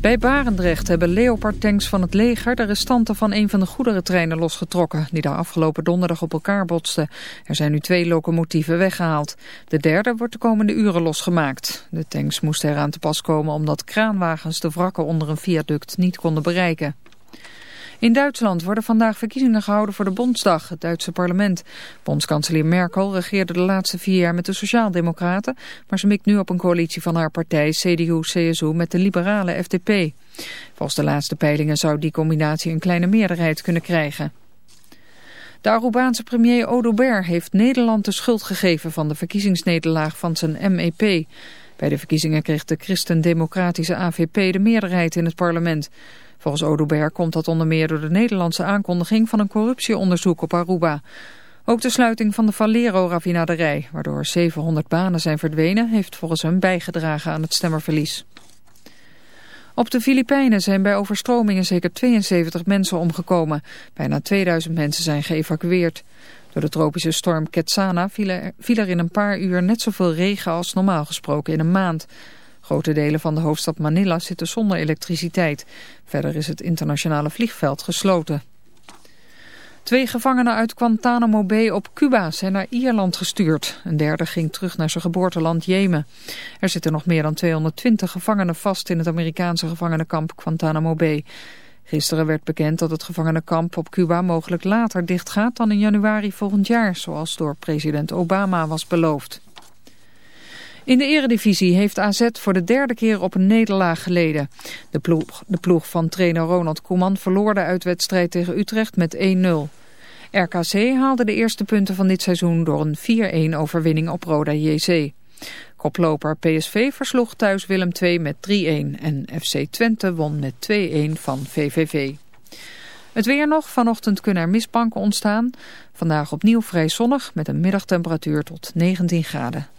Bij Barendrecht hebben Leopard-tanks van het leger de restanten van een van de goederentreinen losgetrokken, die daar afgelopen donderdag op elkaar botsten. Er zijn nu twee locomotieven weggehaald. De derde wordt de komende uren losgemaakt. De tanks moesten eraan te pas komen omdat kraanwagens de wrakken onder een viaduct niet konden bereiken. In Duitsland worden vandaag verkiezingen gehouden voor de Bondsdag, het Duitse parlement. Bondskanselier Merkel regeerde de laatste vier jaar met de Sociaaldemocraten, maar ze mikt nu op een coalitie van haar partij CDU-CSU met de liberale FDP. Volgens de laatste peilingen zou die combinatie een kleine meerderheid kunnen krijgen. De Arubaanse premier Odo Ber heeft Nederland de schuld gegeven van de verkiezingsnederlaag van zijn MEP. Bij de verkiezingen kreeg de christendemocratische AVP de meerderheid in het parlement. Volgens Odober komt dat onder meer door de Nederlandse aankondiging van een corruptieonderzoek op Aruba. Ook de sluiting van de Valero-raffinaderij, waardoor 700 banen zijn verdwenen, heeft volgens hem bijgedragen aan het stemmerverlies. Op de Filipijnen zijn bij overstromingen zeker 72 mensen omgekomen. Bijna 2000 mensen zijn geëvacueerd. Door de tropische storm Ketsana viel er, viel er in een paar uur net zoveel regen als normaal gesproken in een maand. Grote delen van de hoofdstad Manila zitten zonder elektriciteit. Verder is het internationale vliegveld gesloten. Twee gevangenen uit Guantanamo Bay op Cuba zijn naar Ierland gestuurd. Een derde ging terug naar zijn geboorteland Jemen. Er zitten nog meer dan 220 gevangenen vast in het Amerikaanse gevangenenkamp Guantanamo Bay. Gisteren werd bekend dat het gevangenenkamp op Cuba mogelijk later dichtgaat dan in januari volgend jaar, zoals door president Obama was beloofd. In de eredivisie heeft AZ voor de derde keer op een nederlaag geleden. De ploeg, de ploeg van trainer Ronald Koeman verloor de uitwedstrijd tegen Utrecht met 1-0. RKC haalde de eerste punten van dit seizoen door een 4-1 overwinning op Roda JC. Koploper PSV versloeg thuis Willem II met 3-1 en FC Twente won met 2-1 van VVV. Het weer nog. Vanochtend kunnen er mistbanken ontstaan. Vandaag opnieuw vrij zonnig met een middagtemperatuur tot 19 graden.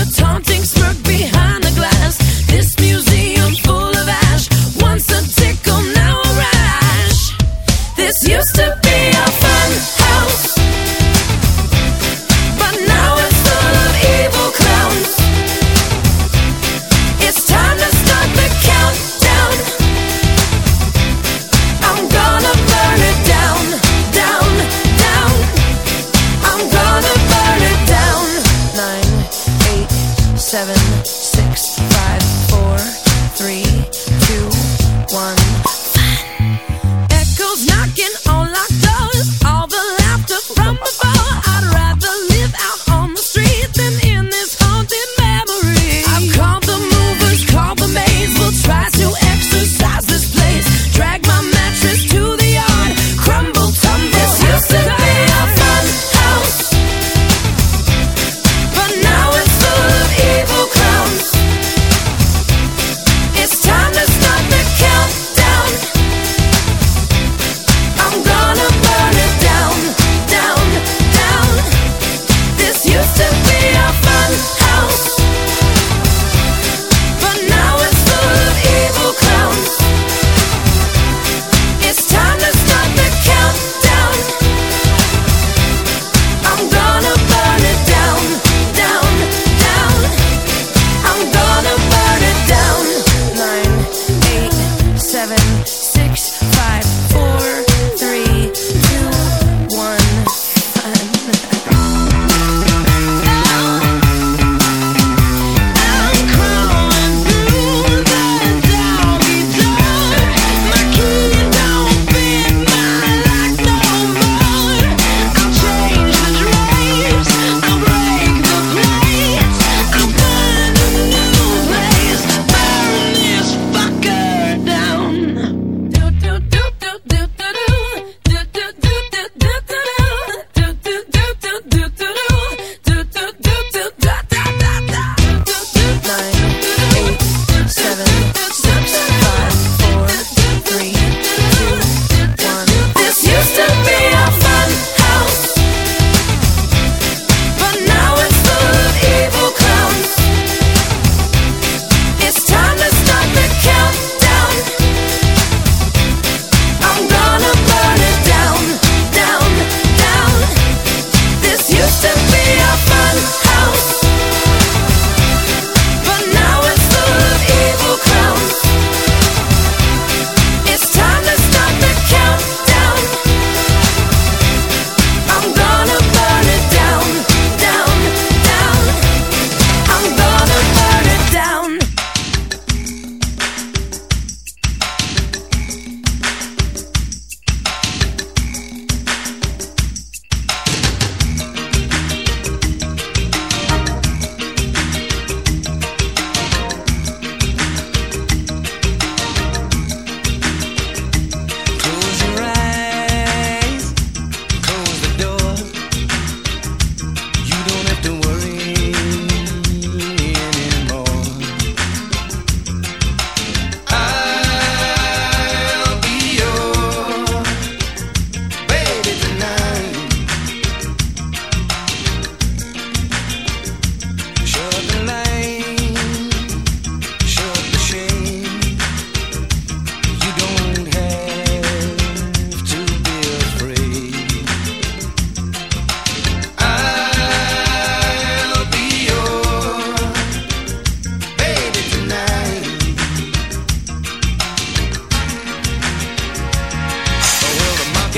Your taunting smirk behind the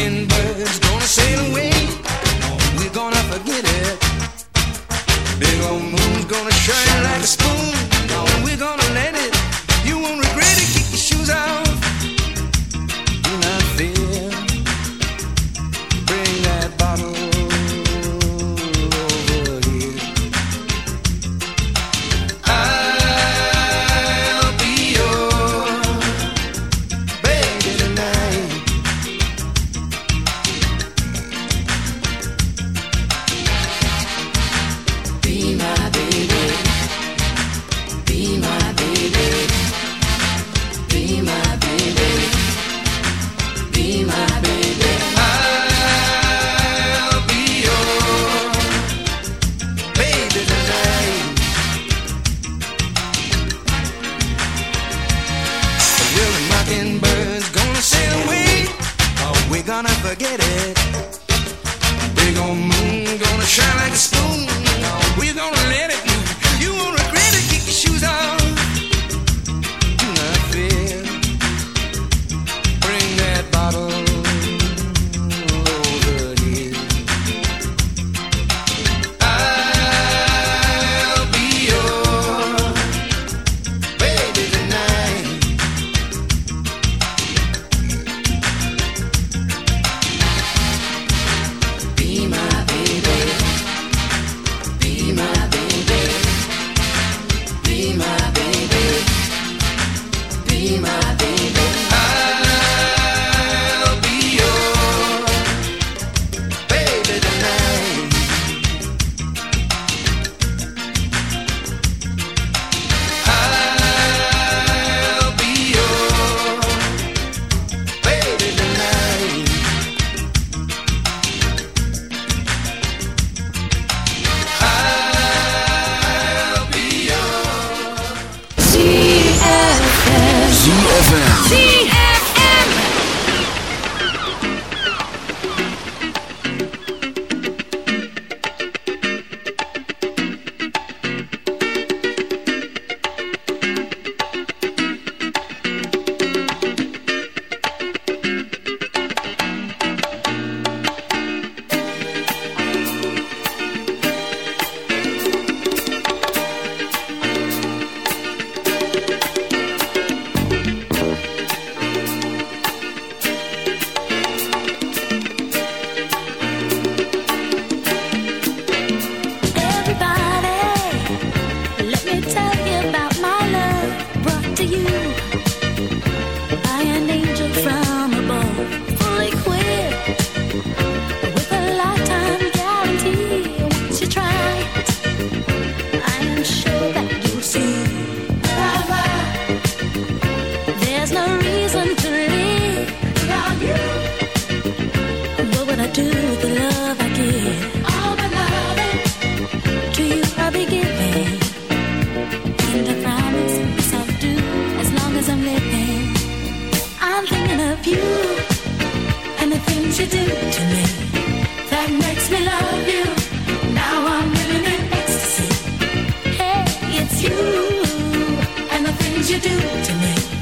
mockingbird's gonna sail tonight.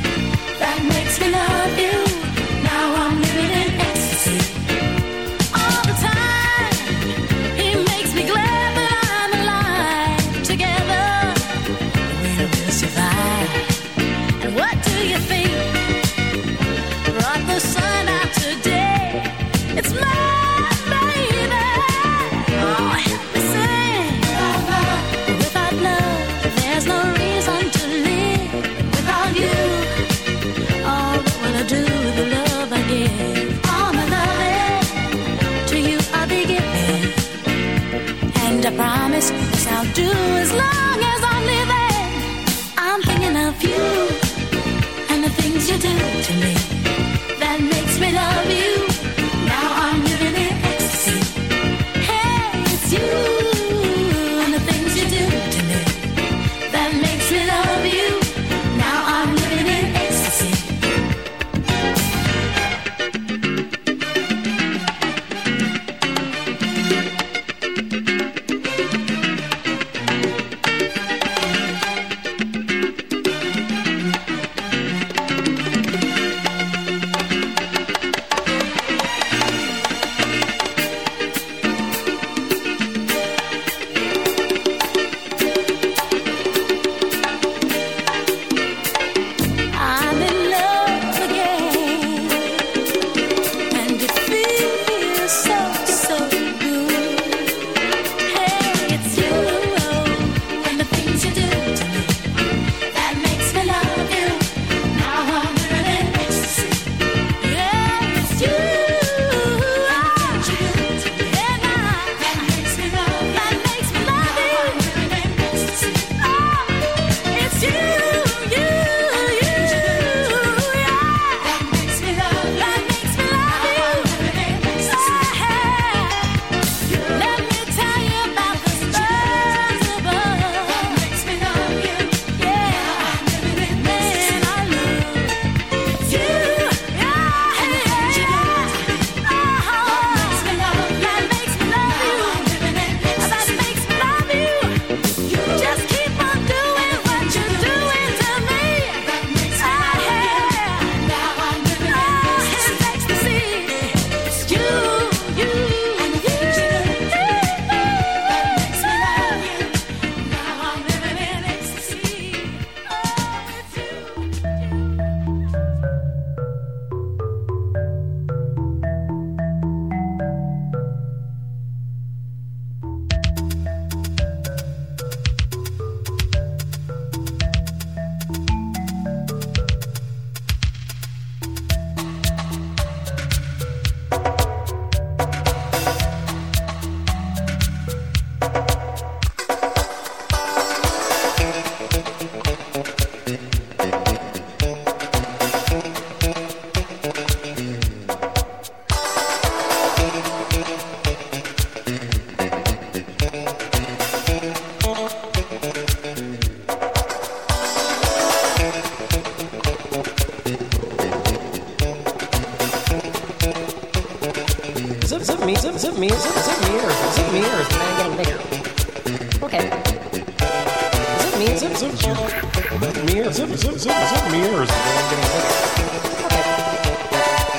it me or is everyone getting better?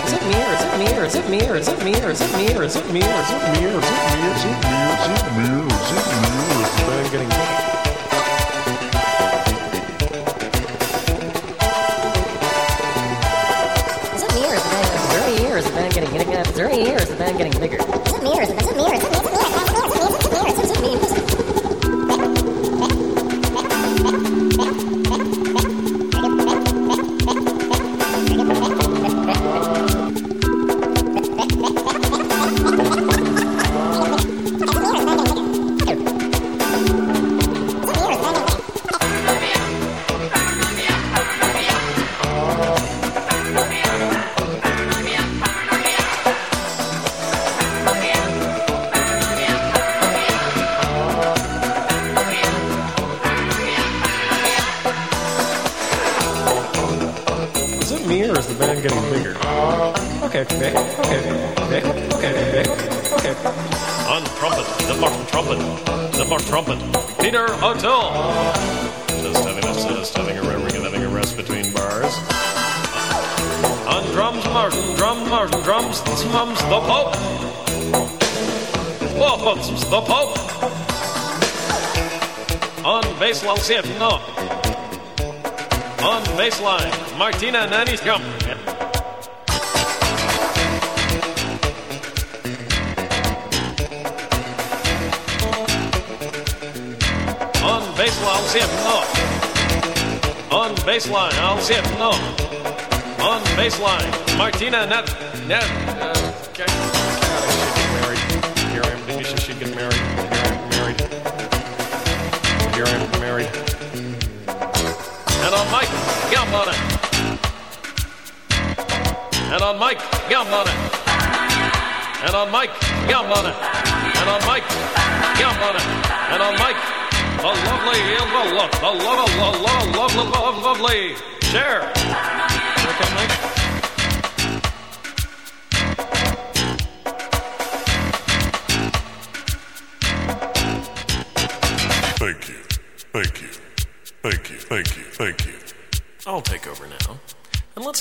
Is it me or is it me or is it me or is it me or is it me or is it me or is it me or is it me or is it me or is it me or is it me or is it me or Is it me or Is the band getting bigger? Is it me or is it me or is it me? or Is it me or is it me? or Is it me? Nanny's come. On baseline, it, no. On baseline, I'll it, no. On baseline, Martina Nat. Nat. Uh, okay. Here I am. Denise should get married. And on Mike, yum on it. And on Mike, yum on it. And on Mike, yum on it. And on Mike, the lovely, the love, the love, the love, love, love, love, lovely Cher. Okay, Mike.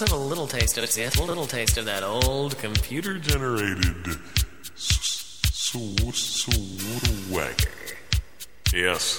Have a little taste of it. Yes, a little taste of that old computer Generated swagger. Yes.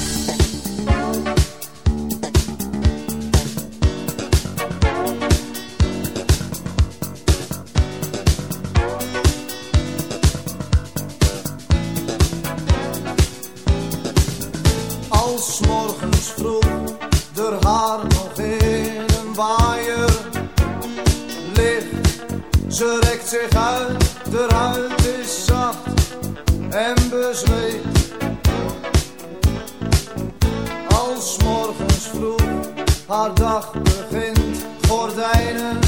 s morgens vroeg er haar nog in een waaier ligt. Ze rekt zich uit, de huid is zacht en bezweet. Als morgens vroeg haar dag begint, gordijnen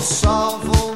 Salvo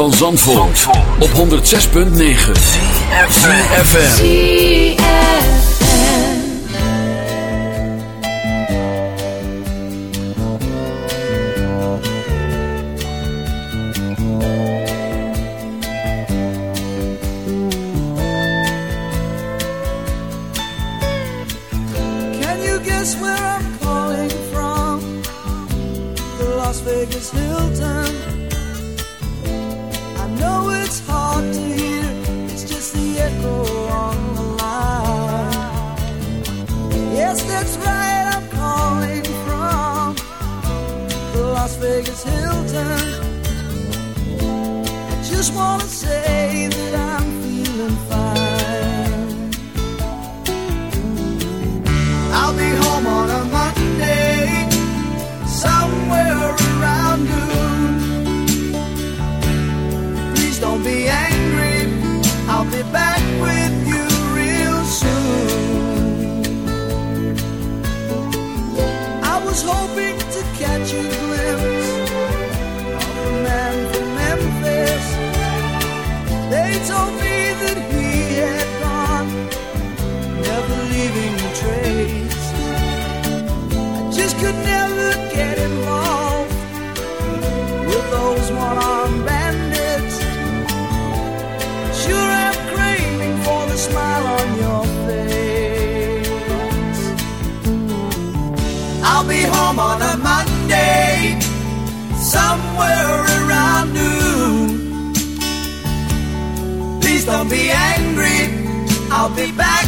van Zandvoort, Zandvoort. op 106.9 CFFM Can you guess where I'm calling from? The Las Vegas Hilton it's hard to hear, it's just the echo on the line. Yes, that's right, I'm calling from the Las Vegas Hilton. I just wanna say that I. hoping to catch a glimpse. somewhere around noon. Please don't be angry, I'll be back.